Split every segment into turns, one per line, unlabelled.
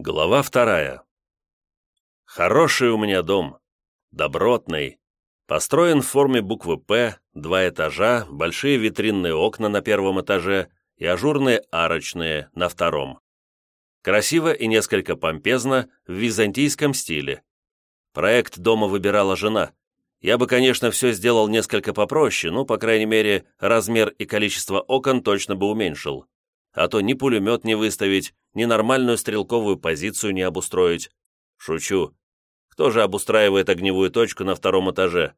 Глава вторая. Хороший у меня дом. Добротный. Построен в форме буквы «П», два этажа, большие витринные окна на первом этаже и ажурные арочные на втором. Красиво и несколько помпезно в византийском стиле. Проект дома выбирала жена. Я бы, конечно, все сделал несколько попроще, но, по крайней мере, размер и количество окон точно бы уменьшил а то ни пулемет не выставить, ни нормальную стрелковую позицию не обустроить. Шучу. Кто же обустраивает огневую точку на втором этаже?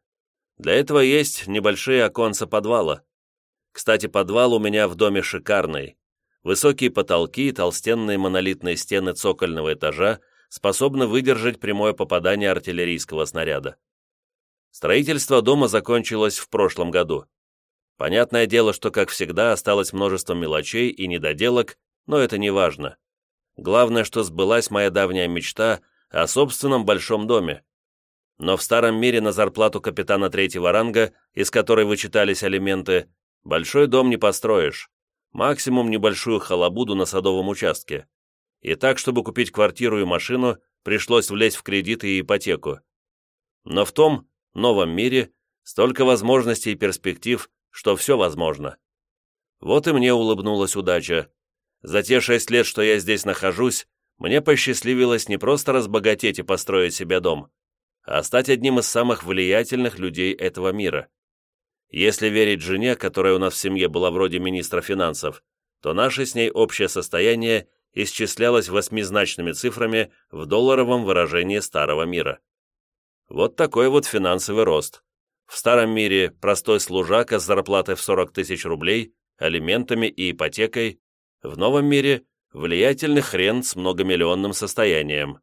Для этого есть небольшие оконца подвала. Кстати, подвал у меня в доме шикарный. Высокие потолки, толстенные монолитные стены цокольного этажа способны выдержать прямое попадание артиллерийского снаряда. Строительство дома закончилось в прошлом году. Понятное дело, что, как всегда, осталось множество мелочей и недоделок, но это не важно. Главное, что сбылась моя давняя мечта о собственном большом доме. Но в старом мире на зарплату капитана третьего ранга, из которой вычитались алименты, большой дом не построишь. Максимум небольшую халабуду на садовом участке. И так, чтобы купить квартиру и машину, пришлось влезть в кредиты и ипотеку. Но в том новом мире столько возможностей и перспектив, что все возможно. Вот и мне улыбнулась удача. За те шесть лет, что я здесь нахожусь, мне посчастливилось не просто разбогатеть и построить себе дом, а стать одним из самых влиятельных людей этого мира. Если верить жене, которая у нас в семье была вроде министра финансов, то наше с ней общее состояние исчислялось восьмизначными цифрами в долларовом выражении старого мира. Вот такой вот финансовый рост. В старом мире простой служака с зарплатой в 40 тысяч рублей, алиментами и ипотекой, в новом мире влиятельный хрен с многомиллионным состоянием.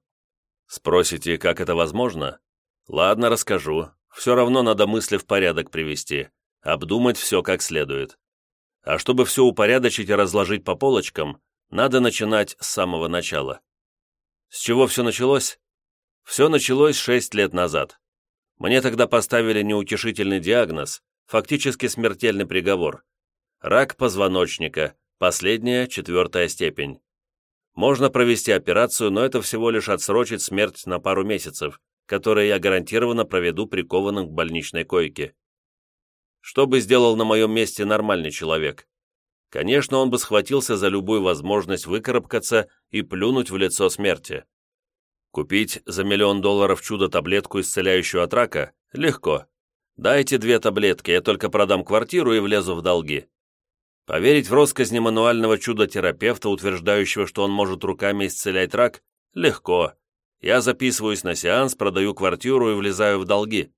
Спросите, как это возможно? Ладно, расскажу. Все равно надо мысли в порядок привести, обдумать все как следует. А чтобы все упорядочить и разложить по полочкам, надо начинать с самого начала. С чего все началось? Все началось шесть лет назад. Мне тогда поставили неутешительный диагноз, фактически смертельный приговор. Рак позвоночника, последняя, четвертая степень. Можно провести операцию, но это всего лишь отсрочит смерть на пару месяцев, которые я гарантированно проведу прикованным к больничной койке. Что бы сделал на моем месте нормальный человек? Конечно, он бы схватился за любую возможность выкарабкаться и плюнуть в лицо смерти. Купить за миллион долларов чудо-таблетку, исцеляющую от рака, легко. Дайте две таблетки, я только продам квартиру и влезу в долги. Поверить в россказни мануального чудо-терапевта, утверждающего, что он может руками исцелять рак, легко. Я записываюсь на сеанс, продаю квартиру и влезаю в долги.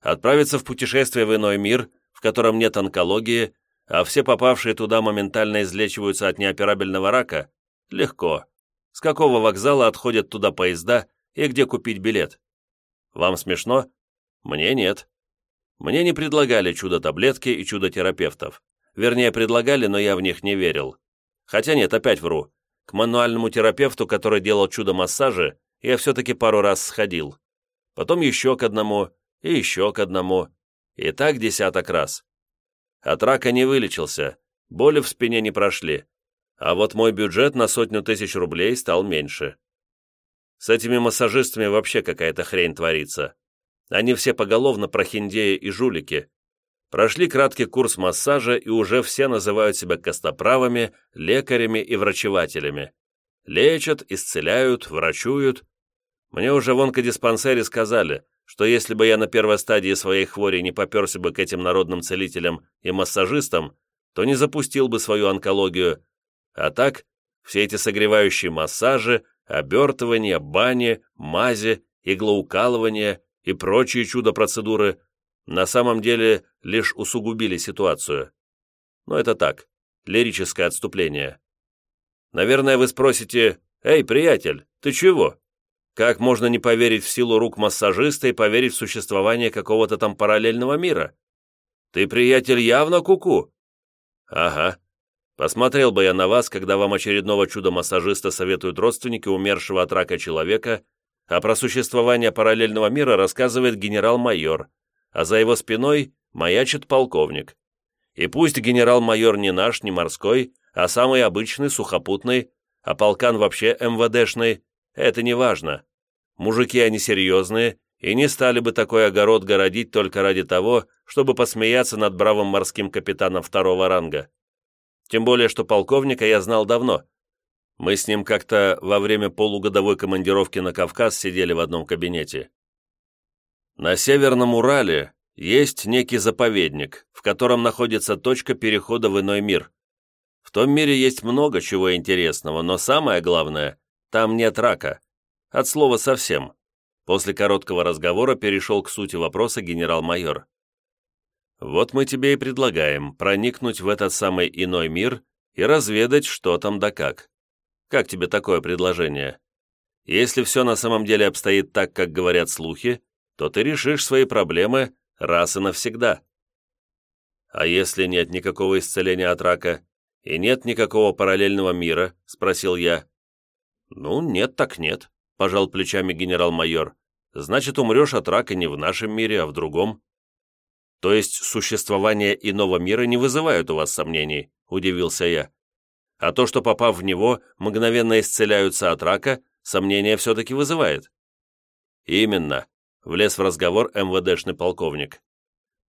Отправиться в путешествие в иной мир, в котором нет онкологии, а все попавшие туда моментально излечиваются от неоперабельного рака, легко с какого вокзала отходят туда поезда и где купить билет. Вам смешно? Мне нет. Мне не предлагали чудо-таблетки и чудо-терапевтов. Вернее, предлагали, но я в них не верил. Хотя нет, опять вру. К мануальному терапевту, который делал чудо-массажи, я все-таки пару раз сходил. Потом еще к одному, и еще к одному. И так десяток раз. От рака не вылечился, боли в спине не прошли а вот мой бюджет на сотню тысяч рублей стал меньше. С этими массажистами вообще какая-то хрень творится. Они все поголовно прохиндеи и жулики. Прошли краткий курс массажа и уже все называют себя костоправами, лекарями и врачевателями. Лечат, исцеляют, врачуют. Мне уже в онкодиспансере сказали, что если бы я на первой стадии своей хвори не поперся бы к этим народным целителям и массажистам, то не запустил бы свою онкологию, а так, все эти согревающие массажи, обертывания, бани, мази, иглоукалывания и прочие чудо-процедуры на самом деле лишь усугубили ситуацию. Но это так, лирическое отступление. Наверное, вы спросите, «Эй, приятель, ты чего? Как можно не поверить в силу рук массажиста и поверить в существование какого-то там параллельного мира? Ты, приятель, явно куку?» -ку. «Ага, Посмотрел бы я на вас, когда вам очередного чудо-массажиста советуют родственники умершего от рака человека, а про существование параллельного мира рассказывает генерал-майор, а за его спиной маячит полковник. И пусть генерал-майор не наш, не морской, а самый обычный, сухопутный, а полкан вообще МВДшный, это не важно. Мужики они серьезные и не стали бы такой огород городить только ради того, чтобы посмеяться над бравым морским капитаном второго ранга. Тем более, что полковника я знал давно. Мы с ним как-то во время полугодовой командировки на Кавказ сидели в одном кабинете. На Северном Урале есть некий заповедник, в котором находится точка перехода в иной мир. В том мире есть много чего интересного, но самое главное, там нет рака. От слова совсем. После короткого разговора перешел к сути вопроса генерал-майор. Вот мы тебе и предлагаем проникнуть в этот самый иной мир и разведать, что там да как. Как тебе такое предложение? Если все на самом деле обстоит так, как говорят слухи, то ты решишь свои проблемы раз и навсегда. А если нет никакого исцеления от рака и нет никакого параллельного мира, спросил я. Ну, нет так нет, пожал плечами генерал-майор. Значит, умрешь от рака не в нашем мире, а в другом. То есть существование иного мира не вызывает у вас сомнений, удивился я. А то, что попав в него, мгновенно исцеляются от рака, сомнения все-таки вызывает. Именно, Влез в разговор МВДшный полковник.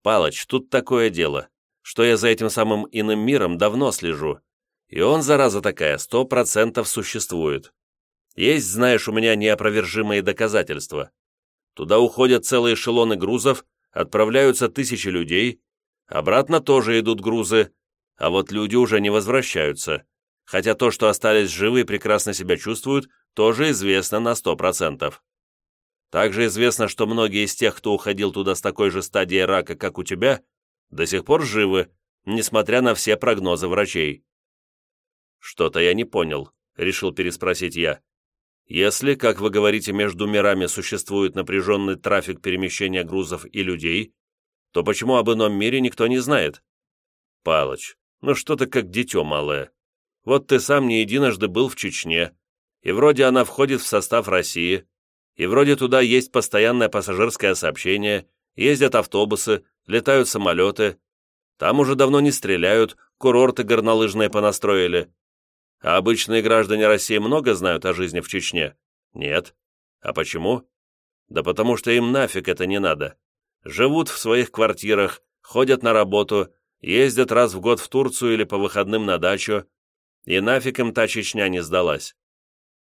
«Палыч, тут такое дело, что я за этим самым иным миром давно слежу, и он, зараза такая, сто процентов существует. Есть, знаешь, у меня неопровержимые доказательства. Туда уходят целые эшелоны грузов, отправляются тысячи людей, обратно тоже идут грузы, а вот люди уже не возвращаются. Хотя то, что остались живы и прекрасно себя чувствуют, тоже известно на сто процентов. Также известно, что многие из тех, кто уходил туда с такой же стадией рака, как у тебя, до сих пор живы, несмотря на все прогнозы врачей. «Что-то я не понял», — решил переспросить я. «Если, как вы говорите, между мирами существует напряженный трафик перемещения грузов и людей, то почему об ином мире никто не знает?» «Палыч, ну что ты как дитё малое. Вот ты сам не единожды был в Чечне, и вроде она входит в состав России, и вроде туда есть постоянное пассажирское сообщение, ездят автобусы, летают самолеты. Там уже давно не стреляют, курорты горнолыжные понастроили. А обычные граждане России много знают о жизни в Чечне? Нет. А почему? Да потому что им нафиг это не надо. Живут в своих квартирах, ходят на работу, ездят раз в год в Турцию или по выходным на дачу, и нафиг им та Чечня не сдалась.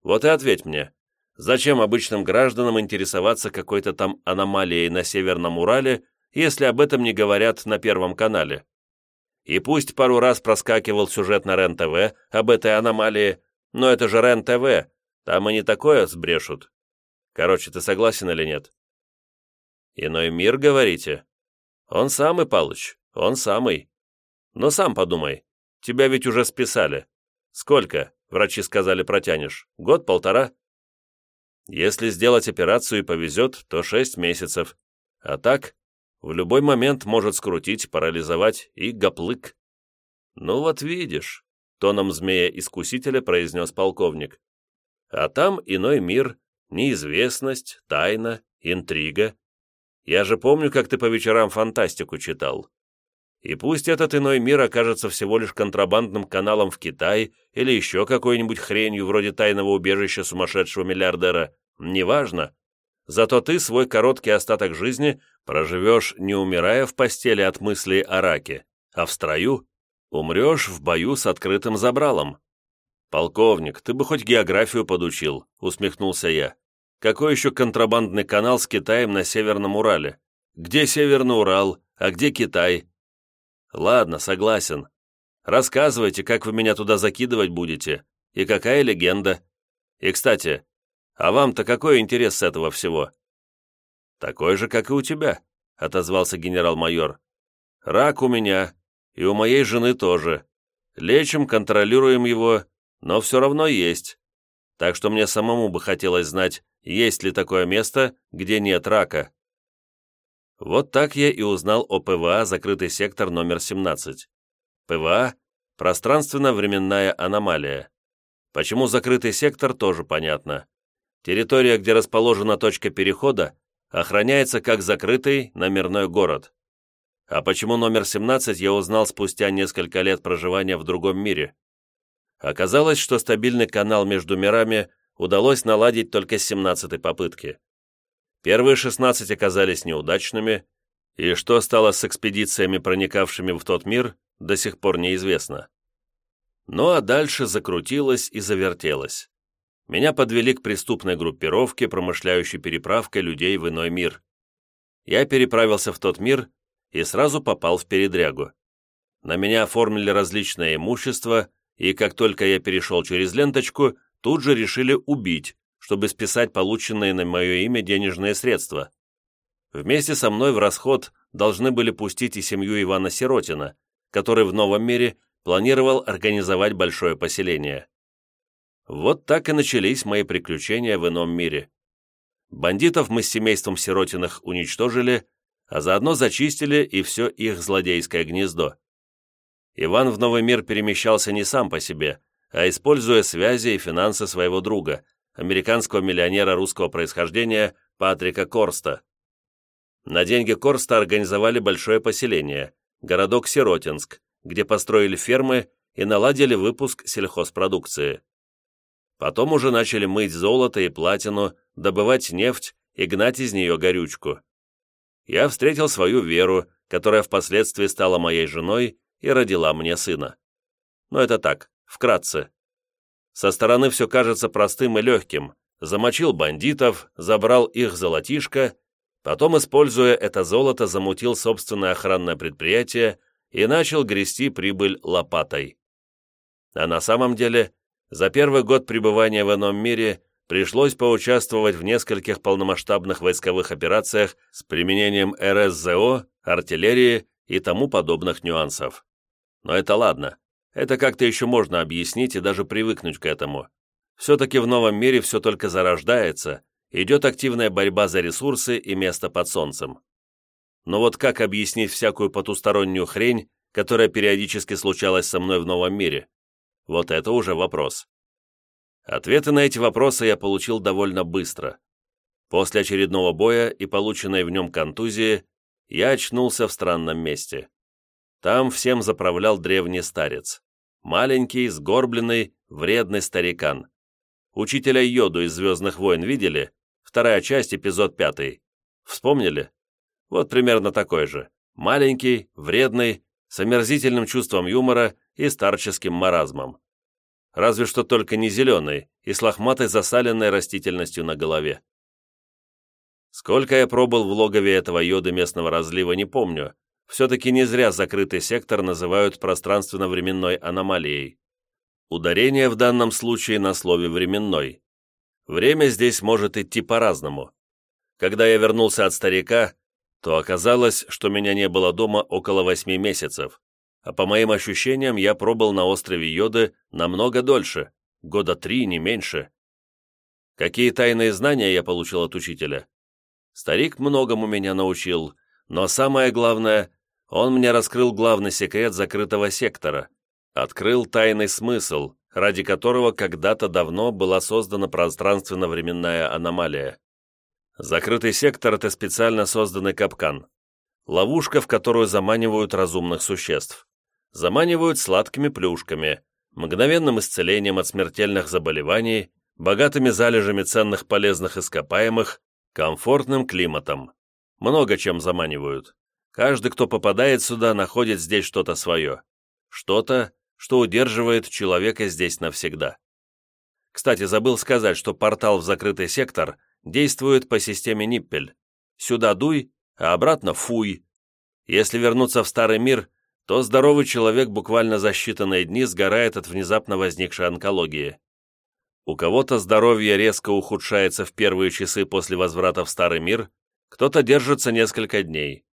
Вот и ответь мне, Зачем обычным гражданам интересоваться какой-то там аномалией на Северном Урале, если об этом не говорят на Первом канале? И пусть пару раз проскакивал сюжет на РЕН-ТВ об этой аномалии, но это же РЕН-ТВ, там и не такое сбрешут. Короче, ты согласен или нет? Иной мир, говорите? Он самый, Палыч, он самый. Но сам подумай, тебя ведь уже списали. Сколько, врачи сказали, протянешь? Год-полтора? Если сделать операцию и повезет, то 6 месяцев. А так, в любой момент может скрутить, парализовать и гоплык. «Ну вот видишь», — тоном змея-искусителя произнес полковник. «А там иной мир, неизвестность, тайна, интрига. Я же помню, как ты по вечерам фантастику читал. И пусть этот иной мир окажется всего лишь контрабандным каналом в Китай или еще какой-нибудь хренью вроде тайного убежища сумасшедшего миллиардера, неважно. Зато ты свой короткий остаток жизни проживешь, не умирая в постели от мыслей о раке, а в строю умрешь в бою с открытым забралом. «Полковник, ты бы хоть географию подучил», — усмехнулся я. «Какой еще контрабандный канал с Китаем на Северном Урале? Где Северный Урал, а где Китай?» «Ладно, согласен. Рассказывайте, как вы меня туда закидывать будете, и какая легенда. И, кстати, а вам-то какой интерес с этого всего?» «Такой же, как и у тебя», — отозвался генерал-майор. «Рак у меня, и у моей жены тоже. Лечим, контролируем его, но все равно есть. Так что мне самому бы хотелось знать, есть ли такое место, где нет рака». Вот так я и узнал о ПВА «Закрытый сектор номер 17». ПВА – пространственно-временная аномалия. Почему закрытый сектор, тоже понятно. Территория, где расположена точка перехода, охраняется как закрытый номерной город. А почему номер 17 я узнал спустя несколько лет проживания в другом мире. Оказалось, что стабильный канал между мирами удалось наладить только с 17-й попытки. Первые 16 оказались неудачными, и что стало с экспедициями, проникавшими в тот мир, до сих пор неизвестно. Ну а дальше закрутилось и завертелось. Меня подвели к преступной группировке, промышляющей переправкой людей в иной мир. Я переправился в тот мир и сразу попал в передрягу. На меня оформили различное имущество, и как только я перешел через ленточку, тут же решили убить, чтобы списать полученные на мое имя денежные средства. Вместе со мной в расход должны были пустить и семью Ивана Сиротина, который в новом мире планировал организовать большое поселение. Вот так и начались мои приключения в ином мире. Бандитов мы с семейством Сиротиных уничтожили, а заодно зачистили и все их злодейское гнездо. Иван в новый мир перемещался не сам по себе, а используя связи и финансы своего друга, американского миллионера русского происхождения Патрика Корста. На деньги Корста организовали большое поселение, городок Сиротинск, где построили фермы и наладили выпуск сельхозпродукции. Потом уже начали мыть золото и платину, добывать нефть и гнать из нее горючку. Я встретил свою Веру, которая впоследствии стала моей женой и родила мне сына. Но это так, вкратце. Со стороны все кажется простым и легким. Замочил бандитов, забрал их золотишко, потом, используя это золото, замутил собственное охранное предприятие и начал грести прибыль лопатой. А на самом деле за первый год пребывания в ином мире пришлось поучаствовать в нескольких полномасштабных войсковых операциях с применением РСЗО, артиллерии и тому подобных нюансов. Но это ладно, это как-то еще можно объяснить и даже привыкнуть к этому. Все-таки в новом мире все только зарождается, идет активная борьба за ресурсы и место под солнцем. Но вот как объяснить всякую потустороннюю хрень, которая периодически случалась со мной в новом мире? Вот это уже вопрос. Ответы на эти вопросы я получил довольно быстро. После очередного боя и полученной в нем контузии я очнулся в странном месте. Там всем заправлял древний старец. Маленький, сгорбленный, вредный старикан. Учителя Йоду из «Звездных войн» видели? Вторая часть, эпизод пятый. Вспомнили? Вот примерно такой же. Маленький, вредный, с омерзительным чувством юмора и старческим маразмом. Разве что только не зеленый и с лохматой засаленной растительностью на голове. Сколько я пробыл в логове этого йода местного разлива, не помню. Все-таки не зря закрытый сектор называют пространственно-временной аномалией. Ударение в данном случае на слове «временной». Время здесь может идти по-разному. Когда я вернулся от старика, то оказалось, что меня не было дома около восьми месяцев, а по моим ощущениям я пробыл на острове Йоды намного дольше, года три, не меньше. Какие тайные знания я получил от учителя? Старик многому меня научил, но самое главное, он мне раскрыл главный секрет закрытого сектора, открыл тайный смысл, ради которого когда-то давно была создана пространственно-временная аномалия. Закрытый сектор – это специально созданный капкан. Ловушка, в которую заманивают разумных существ. Заманивают сладкими плюшками, мгновенным исцелением от смертельных заболеваний, богатыми залежами ценных полезных ископаемых, комфортным климатом. Много чем заманивают. Каждый, кто попадает сюда, находит здесь что-то свое. Что-то, что удерживает человека здесь навсегда. Кстати, забыл сказать, что портал в закрытый сектор действует по системе Ниппель. Сюда дуй, а обратно фуй. Если вернуться в старый мир, то здоровый человек буквально за считанные дни сгорает от внезапно возникшей онкологии. У кого-то здоровье резко ухудшается в первые часы после возврата в старый мир, кто-то держится несколько дней.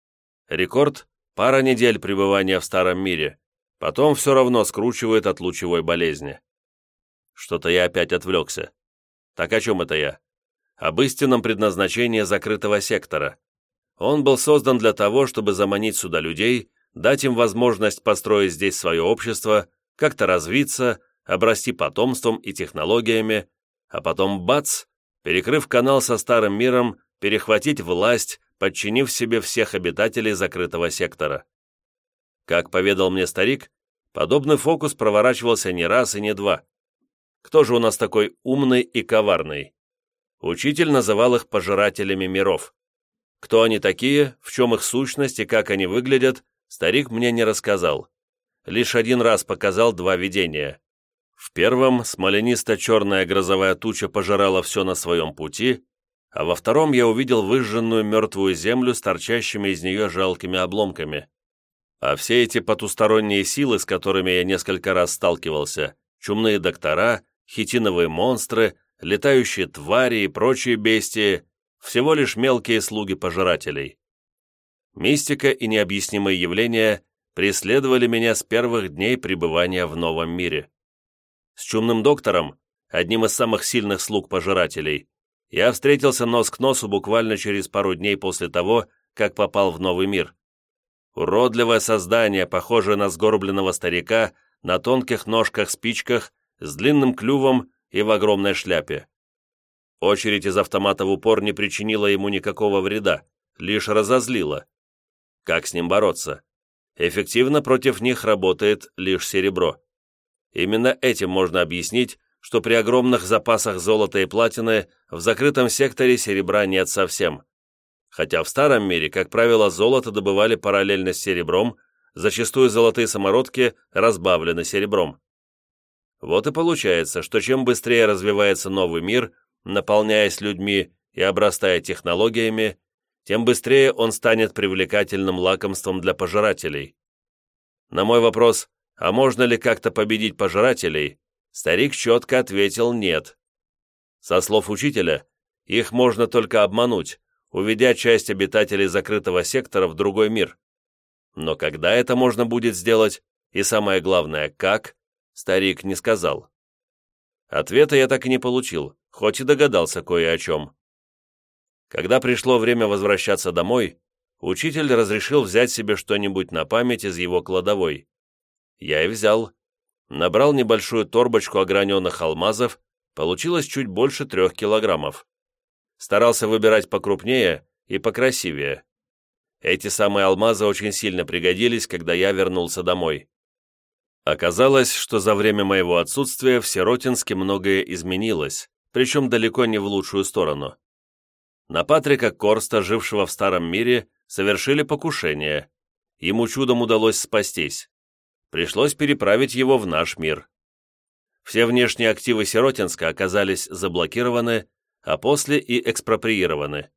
Рекорд – пара недель пребывания в старом мире, потом все равно скручивает от лучевой болезни. Что-то я опять отвлекся. Так о чем это я? Об истинном предназначении закрытого сектора. Он был создан для того, чтобы заманить сюда людей, дать им возможность построить здесь свое общество, как-то развиться, обрасти потомством и технологиями, а потом бац, перекрыв канал со старым миром, перехватить власть, подчинив себе всех обитателей закрытого сектора. Как поведал мне старик, Подобный фокус проворачивался не раз и не два. Кто же у нас такой умный и коварный? Учитель называл их пожирателями миров. Кто они такие, в чем их сущность и как они выглядят, старик мне не рассказал. Лишь один раз показал два видения. В первом смоленисто-черная грозовая туча пожирала все на своем пути, а во втором я увидел выжженную мертвую землю с торчащими из нее жалкими обломками. А все эти потусторонние силы, с которыми я несколько раз сталкивался, чумные доктора, хитиновые монстры, летающие твари и прочие бестии, всего лишь мелкие слуги пожирателей. Мистика и необъяснимые явления преследовали меня с первых дней пребывания в новом мире. С чумным доктором, одним из самых сильных слуг пожирателей, я встретился нос к носу буквально через пару дней после того, как попал в новый мир. Уродливое создание, похожее на сгорбленного старика, на тонких ножках-спичках, с длинным клювом и в огромной шляпе. Очередь из автомата в упор не причинила ему никакого вреда, лишь разозлила. Как с ним бороться? Эффективно против них работает лишь серебро. Именно этим можно объяснить, что при огромных запасах золота и платины в закрытом секторе серебра нет совсем. Хотя в старом мире, как правило, золото добывали параллельно с серебром, зачастую золотые самородки разбавлены серебром. Вот и получается, что чем быстрее развивается новый мир, наполняясь людьми и обрастая технологиями, тем быстрее он станет привлекательным лакомством для пожирателей. На мой вопрос, а можно ли как-то победить пожирателей, старик четко ответил «нет». Со слов учителя, их можно только обмануть, уведя часть обитателей закрытого сектора в другой мир. Но когда это можно будет сделать, и самое главное, как, старик не сказал. Ответа я так и не получил, хоть и догадался кое о чем. Когда пришло время возвращаться домой, учитель разрешил взять себе что-нибудь на память из его кладовой. Я и взял. Набрал небольшую торбочку ограненных алмазов, получилось чуть больше трех килограммов. Старался выбирать покрупнее и покрасивее. Эти самые алмазы очень сильно пригодились, когда я вернулся домой. Оказалось, что за время моего отсутствия в Сиротинске многое изменилось, причем далеко не в лучшую сторону. На Патрика Корста, жившего в Старом мире, совершили покушение. Ему чудом удалось спастись. Пришлось переправить его в наш мир. Все внешние активы Сиротинска оказались заблокированы, а после и экспроприированы.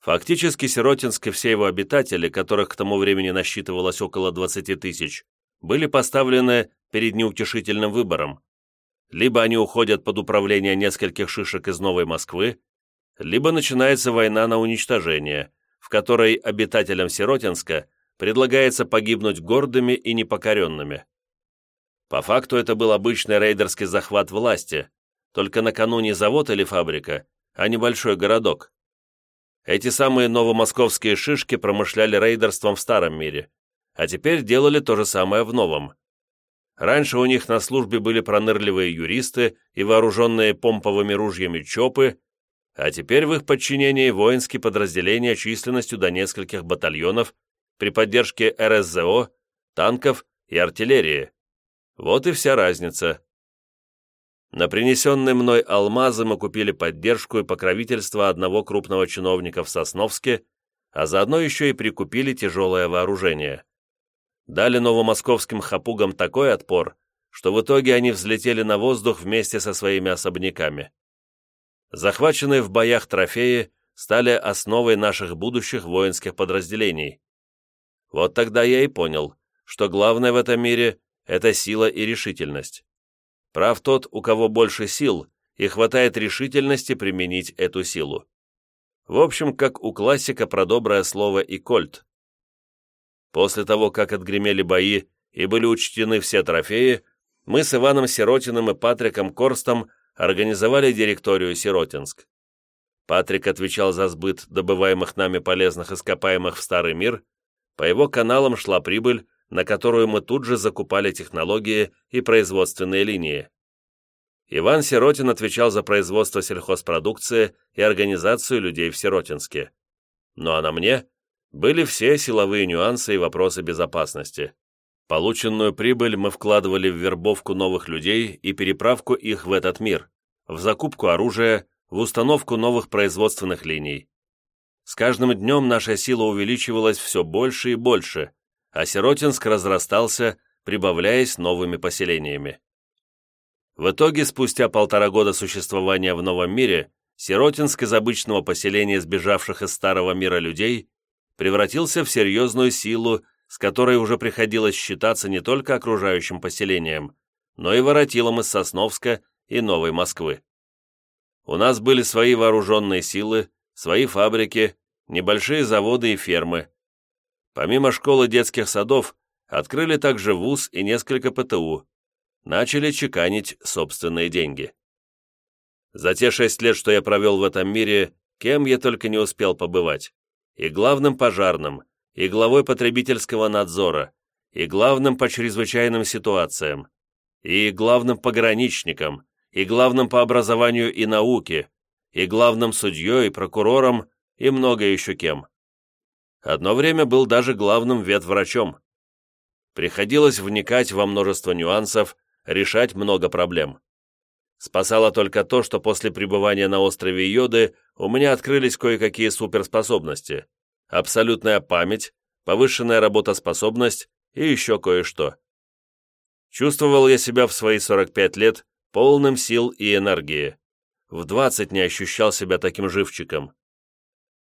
Фактически Сиротинск и все его обитатели, которых к тому времени насчитывалось около 20 тысяч, были поставлены перед неутешительным выбором. Либо они уходят под управление нескольких шишек из Новой Москвы, либо начинается война на уничтожение, в которой обитателям Сиротинска предлагается погибнуть гордыми и непокоренными. По факту это был обычный рейдерский захват власти, только накануне завод или фабрика, а небольшой городок. Эти самые новомосковские шишки промышляли рейдерством в старом мире, а теперь делали то же самое в новом. Раньше у них на службе были пронырливые юристы и вооруженные помповыми ружьями ЧОПы, а теперь в их подчинении воинские подразделения численностью до нескольких батальонов при поддержке РСЗО, танков и артиллерии. Вот и вся разница. На принесенные мной алмазы мы купили поддержку и покровительство одного крупного чиновника в Сосновске, а заодно еще и прикупили тяжелое вооружение дали новомосковским хапугам такой отпор, что в итоге они взлетели на воздух вместе со своими особняками. Захваченные в боях трофеи стали основой наших будущих воинских подразделений. Вот тогда я и понял, что главное в этом мире – это сила и решительность. Прав тот, у кого больше сил, и хватает решительности применить эту силу. В общем, как у классика про доброе слово и кольт. После того, как отгремели бои и были учтены все трофеи, мы с Иваном Сиротиным и Патриком Корстом организовали директорию Сиротинск. Патрик отвечал за сбыт добываемых нами полезных ископаемых в Старый мир, по его каналам шла прибыль, на которую мы тут же закупали технологии и производственные линии. Иван Сиротин отвечал за производство сельхозпродукции и организацию людей в Сиротинске. Ну а на мне были все силовые нюансы и вопросы безопасности. Полученную прибыль мы вкладывали в вербовку новых людей и переправку их в этот мир, в закупку оружия, в установку новых производственных линий. С каждым днем наша сила увеличивалась все больше и больше, а Сиротинск разрастался, прибавляясь новыми поселениями. В итоге, спустя полтора года существования в новом мире, Сиротинск из обычного поселения сбежавших из старого мира людей превратился в серьезную силу, с которой уже приходилось считаться не только окружающим поселением, но и воротилом из Сосновска и Новой Москвы. У нас были свои вооруженные силы, свои фабрики, небольшие заводы и фермы. Помимо школы детских садов, открыли также вуз и несколько ПТУ. Начали чеканить собственные деньги. За те шесть лет, что я провел в этом мире, кем я только не успел побывать. И главным пожарным, и главой потребительского надзора, и главным по чрезвычайным ситуациям, и главным пограничником, и главным по образованию и науке, и главным судьей, прокурором, и много еще кем. Одно время был даже главным ветврачом. Приходилось вникать во множество нюансов, решать много проблем. Спасало только то, что после пребывания на острове Йоды у меня открылись кое-какие суперспособности – абсолютная память, повышенная работоспособность и еще кое-что. Чувствовал я себя в свои 45 лет полным сил и энергии. В 20 не ощущал себя таким живчиком.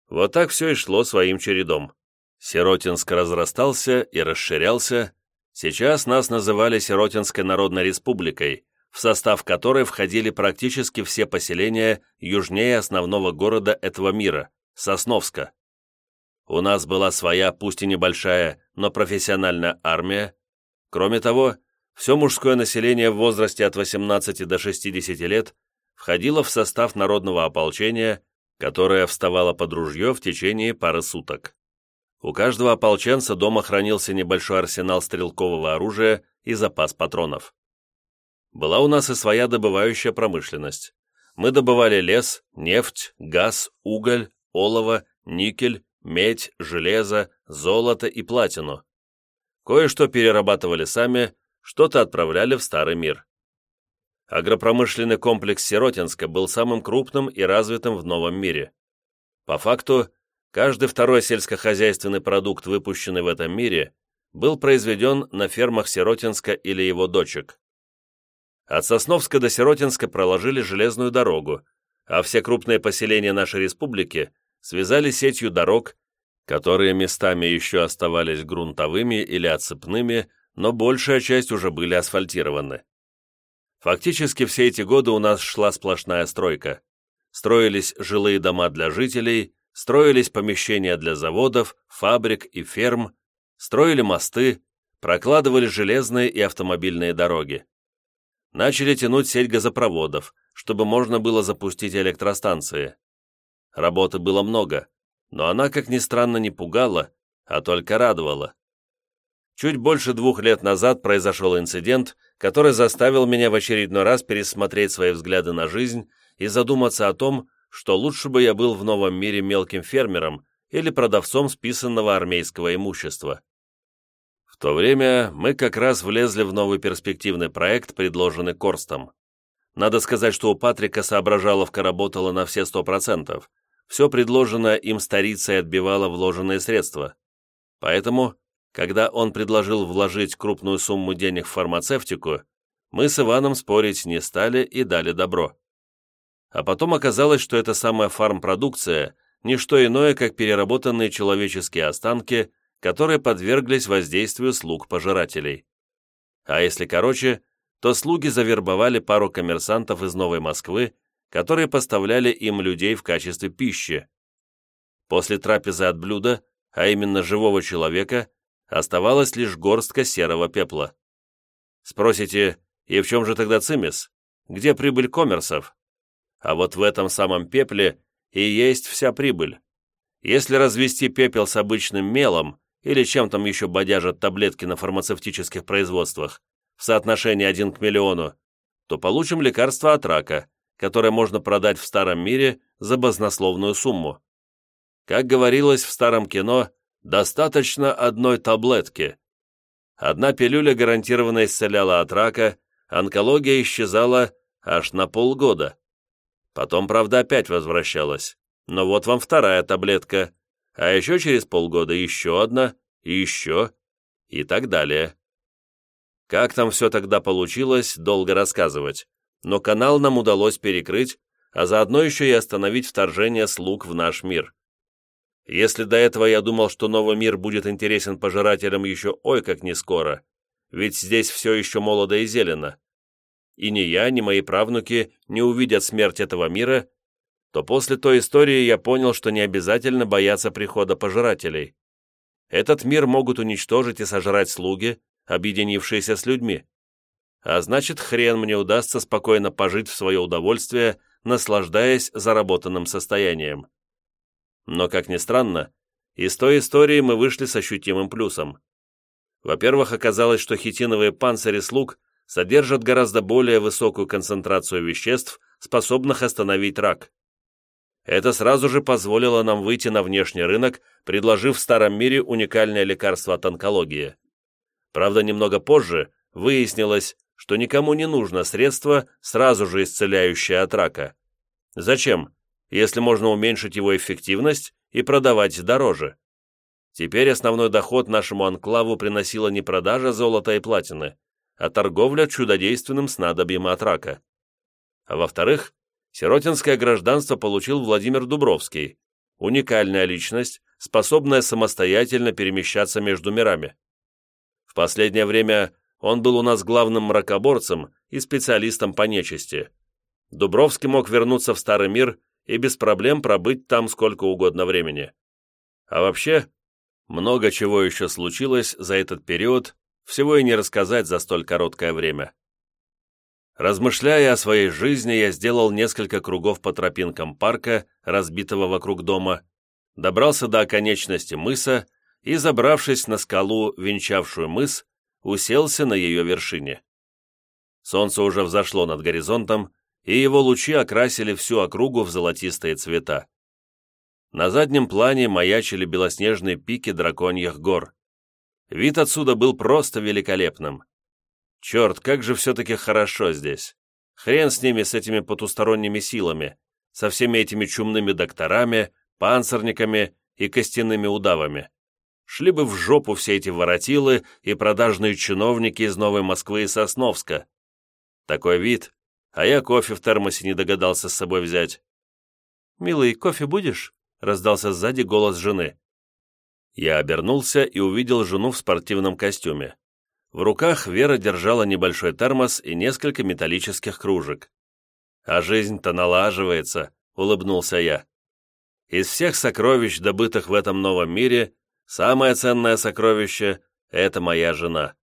Вот так все и шло своим чередом. Сиротинск разрастался и расширялся. Сейчас нас называли Сиротинской Народной Республикой, в состав которой входили практически все поселения южнее основного города этого мира – Сосновска. У нас была своя, пусть и небольшая, но профессиональная армия. Кроме того, все мужское население в возрасте от 18 до 60 лет входило в состав народного ополчения, которое вставало под ружье в течение пары суток. У каждого ополченца дома хранился небольшой арсенал стрелкового оружия и запас патронов. Была у нас и своя добывающая промышленность. Мы добывали лес, нефть, газ, уголь, олово, никель, медь, железо, золото и платину. Кое-что перерабатывали сами, что-то отправляли в Старый мир. Агропромышленный комплекс Сиротинска был самым крупным и развитым в новом мире. По факту, каждый второй сельскохозяйственный продукт, выпущенный в этом мире, был произведен на фермах Сиротинска или его дочек. От Сосновска до Сиротинска проложили железную дорогу, а все крупные поселения нашей республики связали сетью дорог, которые местами еще оставались грунтовыми или отсыпными, но большая часть уже были асфальтированы. Фактически все эти годы у нас шла сплошная стройка. Строились жилые дома для жителей, строились помещения для заводов, фабрик и ферм, строили мосты, прокладывали железные и автомобильные дороги. Начали тянуть сеть газопроводов, чтобы можно было запустить электростанции. Работы было много, но она, как ни странно, не пугала, а только радовала. Чуть больше двух лет назад произошел инцидент, который заставил меня в очередной раз пересмотреть свои взгляды на жизнь и задуматься о том, что лучше бы я был в новом мире мелким фермером или продавцом списанного армейского имущества. В то время мы как раз влезли в новый перспективный проект, предложенный Корстом. Надо сказать, что у Патрика соображаловка работала на все сто процентов, все предложенное им старицей отбивало вложенные средства. Поэтому, когда он предложил вложить крупную сумму денег в фармацевтику, мы с Иваном спорить не стали и дали добро. А потом оказалось, что эта самая фармпродукция – не что иное, как переработанные человеческие останки, которые подверглись воздействию слуг-пожирателей. А если короче, то слуги завербовали пару коммерсантов из Новой Москвы которые поставляли им людей в качестве пищи. После трапезы от блюда, а именно живого человека, оставалась лишь горстка серого пепла. Спросите, и в чем же тогда цимис? Где прибыль коммерсов? А вот в этом самом пепле и есть вся прибыль. Если развести пепел с обычным мелом, или чем там еще бодяжат таблетки на фармацевтических производствах, в соотношении 1 к миллиону, то получим лекарство от рака, которое можно продать в старом мире за баснословную сумму. Как говорилось в старом кино, достаточно одной таблетки. Одна пилюля гарантированно исцеляла от рака, онкология исчезала аж на полгода. Потом, правда, опять возвращалась. Но вот вам вторая таблетка, а еще через полгода еще одна, и еще, и так далее. Как там все тогда получилось, долго рассказывать, но канал нам удалось перекрыть, а заодно еще и остановить вторжение слуг в наш мир. Если до этого я думал, что новый мир будет интересен пожирателям еще ой как не скоро, ведь здесь все еще молодо и зелено, и ни я, ни мои правнуки не увидят смерть этого мира, то после той истории я понял, что не обязательно бояться прихода пожирателей. Этот мир могут уничтожить и сожрать слуги, объединившиеся с людьми. А значит, хрен мне удастся спокойно пожить в свое удовольствие, наслаждаясь заработанным состоянием. Но, как ни странно, из той истории мы вышли с ощутимым плюсом. Во-первых, оказалось, что хитиновые панцири слуг содержат гораздо более высокую концентрацию веществ, способных остановить рак. Это сразу же позволило нам выйти на внешний рынок, предложив в старом мире уникальное лекарство от онкологии. Правда, немного позже выяснилось, что никому не нужно средство, сразу же исцеляющее от рака. Зачем, если можно уменьшить его эффективность и продавать дороже? Теперь основной доход нашему анклаву приносила не продажа золота и платины, а торговля чудодейственным снадобьем от рака. А во-вторых, сиротинское гражданство получил Владимир Дубровский, уникальная личность, способная самостоятельно перемещаться между мирами. В последнее время он был у нас главным мракоборцем и специалистом по нечисти. Дубровский мог вернуться в Старый мир и без проблем пробыть там сколько угодно времени. А вообще, много чего еще случилось за этот период, всего и не рассказать за столь короткое время. Размышляя о своей жизни, я сделал несколько кругов по тропинкам парка, разбитого вокруг дома, добрался до оконечности мыса и, забравшись на скалу, венчавшую мыс, уселся на ее вершине. Солнце уже взошло над горизонтом, и его лучи окрасили всю округу в золотистые цвета. На заднем плане маячили белоснежные пики драконьих гор. Вид отсюда был просто великолепным. Черт, как же все-таки хорошо здесь. Хрен с ними, с этими потусторонними силами, со всеми этими чумными докторами, панцирниками и костяными удавами. Шли бы в жопу все эти воротилы и продажные чиновники из Новой Москвы и Сосновска. Такой вид, а я кофе в термосе не догадался с собой взять. «Милый, кофе будешь?» — раздался сзади голос жены. Я обернулся и увидел жену в спортивном костюме. В руках Вера держала небольшой термос и несколько металлических кружек. «А жизнь-то налаживается», — улыбнулся я. «Из всех сокровищ, добытых в этом новом мире, самое ценное сокровище — это моя жена.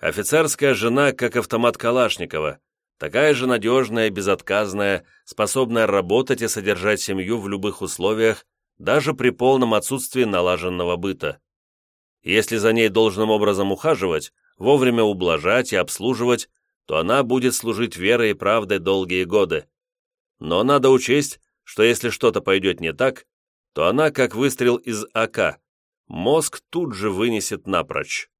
Офицерская жена, как автомат Калашникова, такая же надежная, безотказная, способная работать и содержать семью в любых условиях, даже при полном отсутствии налаженного быта. Если за ней должным образом ухаживать, вовремя ублажать и обслуживать, то она будет служить верой и правдой долгие годы. Но надо учесть, что если что-то пойдет не так, то она, как выстрел из АК, мозг тут же вынесет напрочь.